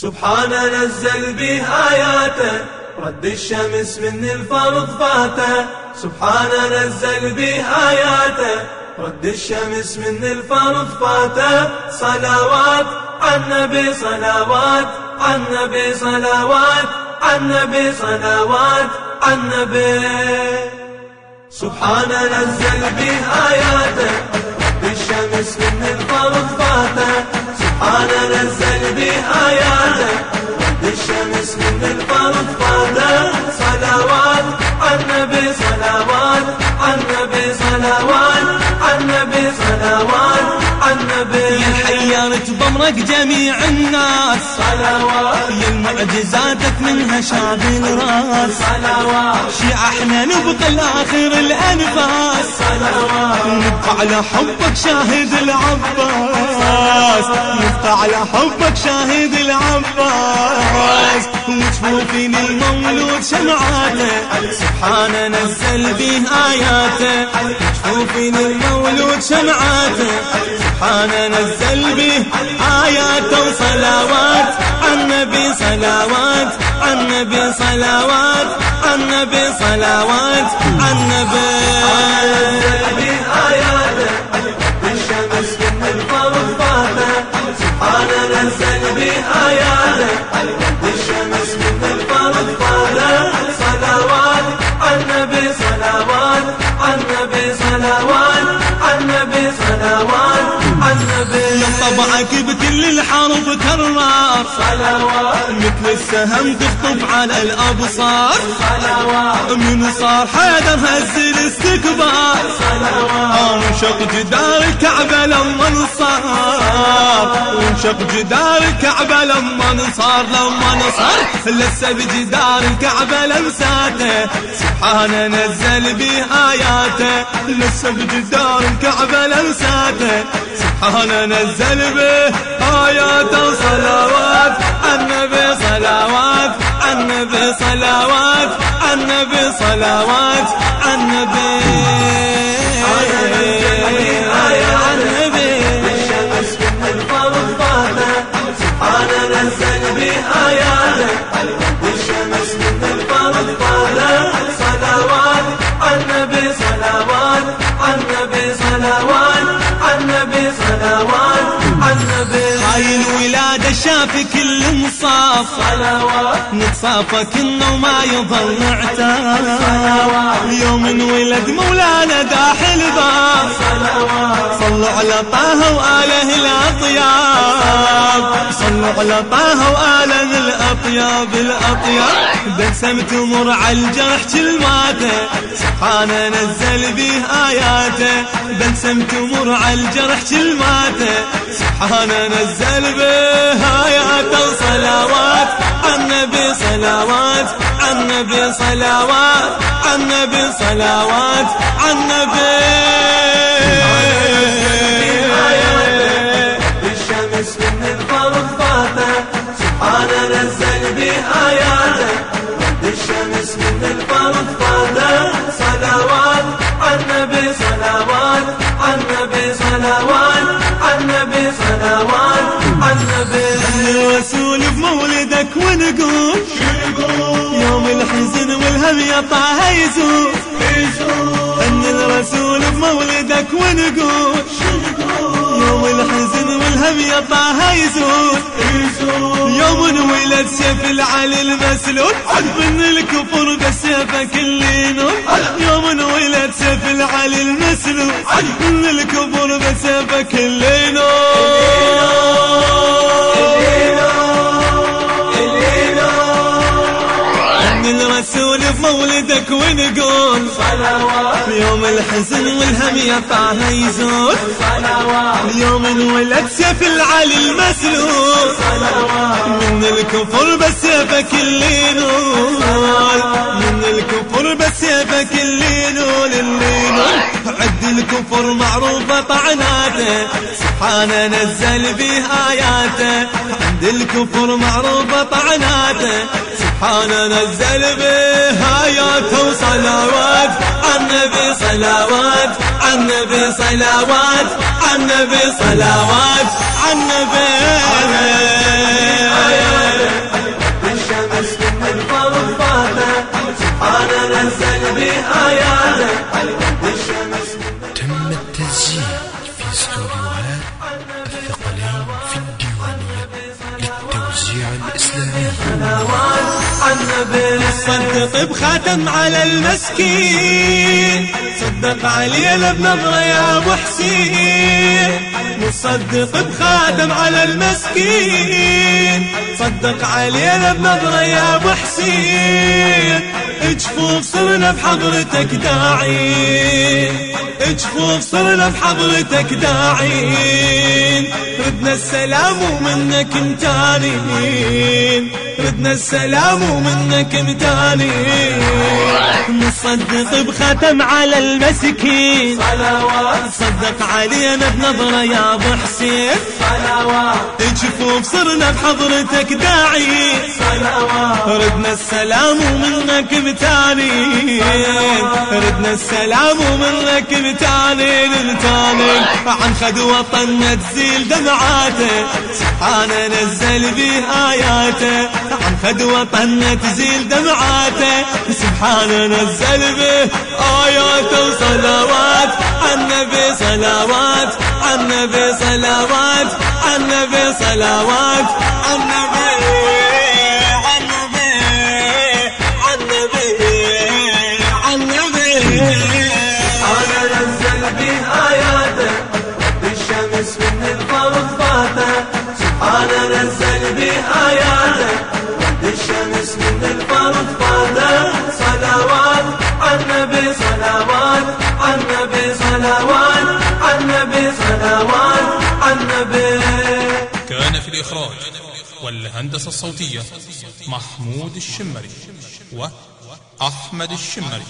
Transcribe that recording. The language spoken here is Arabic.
سبحان نزل به آياته رد الشمس من الفرض فاته. سبحان نزل به آياته رد الشمس من الفرض فاته. صلوات النبي صلوات النبي صلوات النبي صلوات النبي. سبحان نزل به آياته رد الشمس من الفرض فاته. سبحان نزل به آياته رد الشمس من الفرض فاته صلوات النبي صلوات النبي صلوات النبي صلوات النبي. حيرت بمرك جميع الناس. صلوات. يا المعجزاتك منها شاب الراس صلوات. شي إحنا نبقى لاخر الأنفاس. صلوات. نبقى على حبك شاهد العباس. نبقى على حبك شاهد العباس. وجفوفين المولود شمعاته سبحان نزل به آياته. وجفوفين المولود شمعاته سبحان نزل به آياته. وصلوات النبي صلوات النبي صلوات النبي صلوات النبي. آياته آياته طبعك بكل الحرب كرار. صلوات مثل السهم تخطف على الأبصار. صلوات من صار حيدر هز الاستكبار. انشق جدار الكعبة لما انصار. وانشق جدار الكعبة لما انصار لما انصار. لسه بجدار الكعبة لمساته سبحان نزل به آياته لسه بجدار الكعبة لمساته سبحان نزل به آياته صلوات النبي صلوات النبي صلوات النبي صلوات النبي. الولادة شاف كل مصاف. صلوات نتصافى كنا وما يظل نعتاف يوم انولد مولانا داح الباب على طه وآله الأطياب. صلوا على طه وآله الأطياب الأطياب. بلسم تمر على الجرح كلماته سبحان نزل به آياته. بلسم تمر على الجرح كلماته سبحان نزل به آياته وصلوات النبي صلوات النبي صلوات النبي صلوات النبي الفرض فاته صلوات النبي صلوات النبي صلوات النبي صلوات النبي الرسول بمولدك ونقول يوم الحزن والهم يا طه يزول. إن الرسول بمولدك ونقول يوم الحزن والهم يا طه يزول. يوم انولد سيف العلي المسلول. من الكفر بسيفك اللي نور. يوم انولد سيف العلي المسلول. من الكفر بسيفك اللي من بمولدك ونقول صلوات. يوم الحزن والهم يا طه يزول. صلوات. يوم انولد سيف العلي المسلول من الكفر بسيفك اللي نول من الكفر بسيفك اللي نول اللي نول عد الكفر معروفة طعناته. سبحان نزل به آياته. عند الكفر معروفة طعناته. حان نزل به آيات وصلوات على النبي صلوات على النبي صلوات على النبي صلوات على النبي الشمس من حان نزل تم التسجيل في استوديوهات الثقلين في الديوانية للتوزيع الإسلامي. صدق بخاتم على المسكين. صدق علينا بنظرة يا أبو حسين. مصدق بخاتم على المسكين. صدق علينا بنظرة يا أبو حسين. جفوف صرنا بحضرتك داعين جفوف صرنا بحضرتك داعين ردنا السلام ومنك متانين ردنا السلام ومنك متانين نصدق بختم على المسكين. صلوات. صدق علينا بنظرة يا أبو حسين. صلوات. جفوف صرنا بحضرتك داعين. صلوات. ردنا السلام ومنك متانين ردنا السلام ومنك متانين متانين عن خد وطننا تزيل دمعاته. سبحان نزل به آياته. عن خد وطننا تزيل دمعاته. سبحان نزل به آياته وصلوات. النبي صلوات النبي صلوات النبي صلوات. كان في الإخراج والهندسة الصوتية محمود الشمري وأحمد الشمري.